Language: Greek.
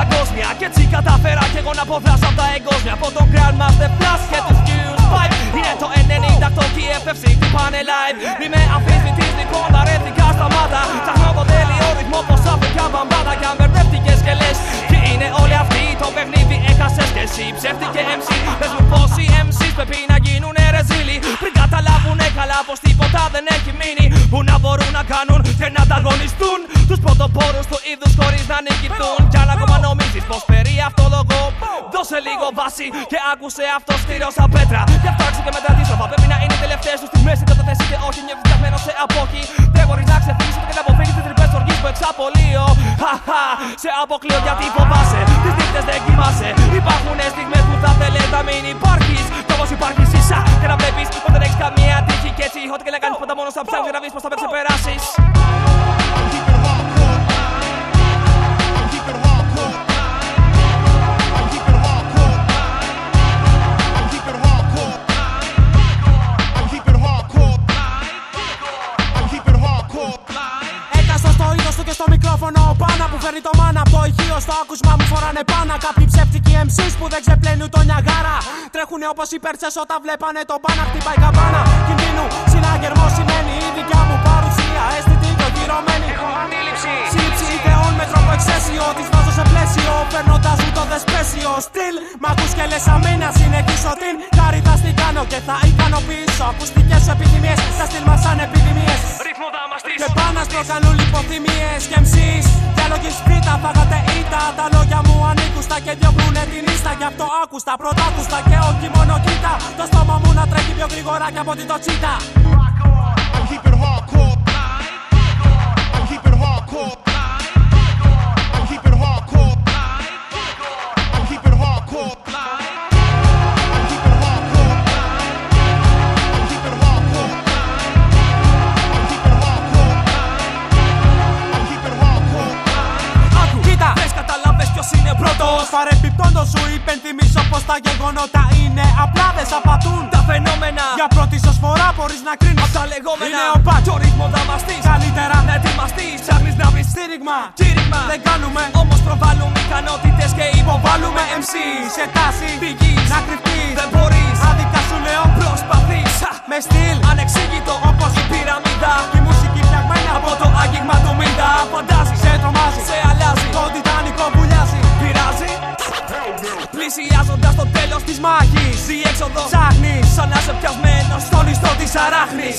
παγκόσμια. Και έτσι καταφέρα κι εγώ να αποδράσω από τα εγκόσμια. Από τον Grandmaster Flash και τους Fuse 5 Είναι το 98 και η FFC του πάνε live. Μη με αμφισβητείς λοιπόν τα ρεύτηκα σταμάτα. Ψάχνω το τέλειο ρυθμός πως αφρικά μπαμπάτα Κι αν μπερδεύτηκες και λες. Και είναι όλοι αυτοί το παιχνίδι έχασες και εσύ. Ψεύτηκε MC Πες μου πως οι MCs πρέπει να γίνουνε ρεζίλοι Πριν καταλάβουνε καλά πως τίποτα δεν στο είδους χωρίς να νικηθούν. Κι άλλα ακόμα νομίζεις πως περί αυτό λόγο. Δώσε λίγο βάση και άκουσε αυτό στήριο σαν πέτρα. Και φτάξει και μετά αντίστροφα. Πρέπει να είναι τελευταίες τους στη μέση. Τότε θες και όχι, νιώθει διαμένο σε απόχη. Δεν μπορείς να ξεφύγεις και να αποφύγεις τις τρυπέ οργής που εξαπολύω. Χαχά, σε αποκλείω γιατί φοβάσαι. Τις νύχτες δεν κοιμάσαι. Υπάρχουν στιγμές που θα θέλει να μην υπάρχεις. Κι όμως υπάρχεις ίσα και να βλέπεις όταν έχεις καμία τύχη. Και έτσι, ό,τι και να κάνεις πάντα μόνος θα ψάχνει να βρεις πώ θα ξεπεράσεις. Φέρνει το μάνα από το ηχείο στο άκουσμα μου φοράνε πάνα. Κάποιοι ψεύτικοι MCs που δεν ξεπλένουν το νιαγάρα. Τρέχουνε όπως οι πέρτσε όταν βλέπανε το πάνα χτυπάει καμπάνα. Κινδύνου συναγερμό σημαίνει η δικιά μου παρουσία. Αίσθητη προκυρωμένη. Έχω αντίληψη. Σύλληψη ιδεών με τρόπο εξαίσιο. Τη βάζω σε πλαίσιο. Παίρνοντας μου το δεσπέσιο στυλ. Μ' ακούς και λες αμήνα. Συνεχίσω την χάρη την κάνω και θα ικανοποιήσω. Ακουστικές σου επιθυμίες. Τα στυλ μας σαν επιδημίες. Ρυθμός θα μας Και πάνω στο κάνουν λιποθυμίες και εμείς Διάλογοι σπίτα φάγατε ήττα. Τα λόγια μου ανήκουστα και διώχνουνε την ίστα. Γι' αυτό άκουστα, πρωτάκουστα και όχι μόνο κοίτα. Το στόμα μου να τρέχει πιο γρήγορα και από την το παρεμπιπτόντο σου υπενθυμίζω πως τα γεγονότα είναι απλά δεν. Τα φαινόμενα για πρώτη σα φορά μπορείς να κρίνεις. τα λεγόμενα είναι ο πατ. Το ρυθμό δαμαστής. Καλύτερα να ετοιμαστείς. Ψάχνεις να βρεις στήριγμα. Κήρυγμα δεν κάνουμε. Όμως προβάλλουμε ικανότητες και υποβάλλουμε MC. Σε τάση πηγής να κρυφτείς. Δεν μπορείς. Άδικα μάχης Η έξοδο Ψάχνεις Σαν να είσαι πιασμένος στον ιστό της αράχνης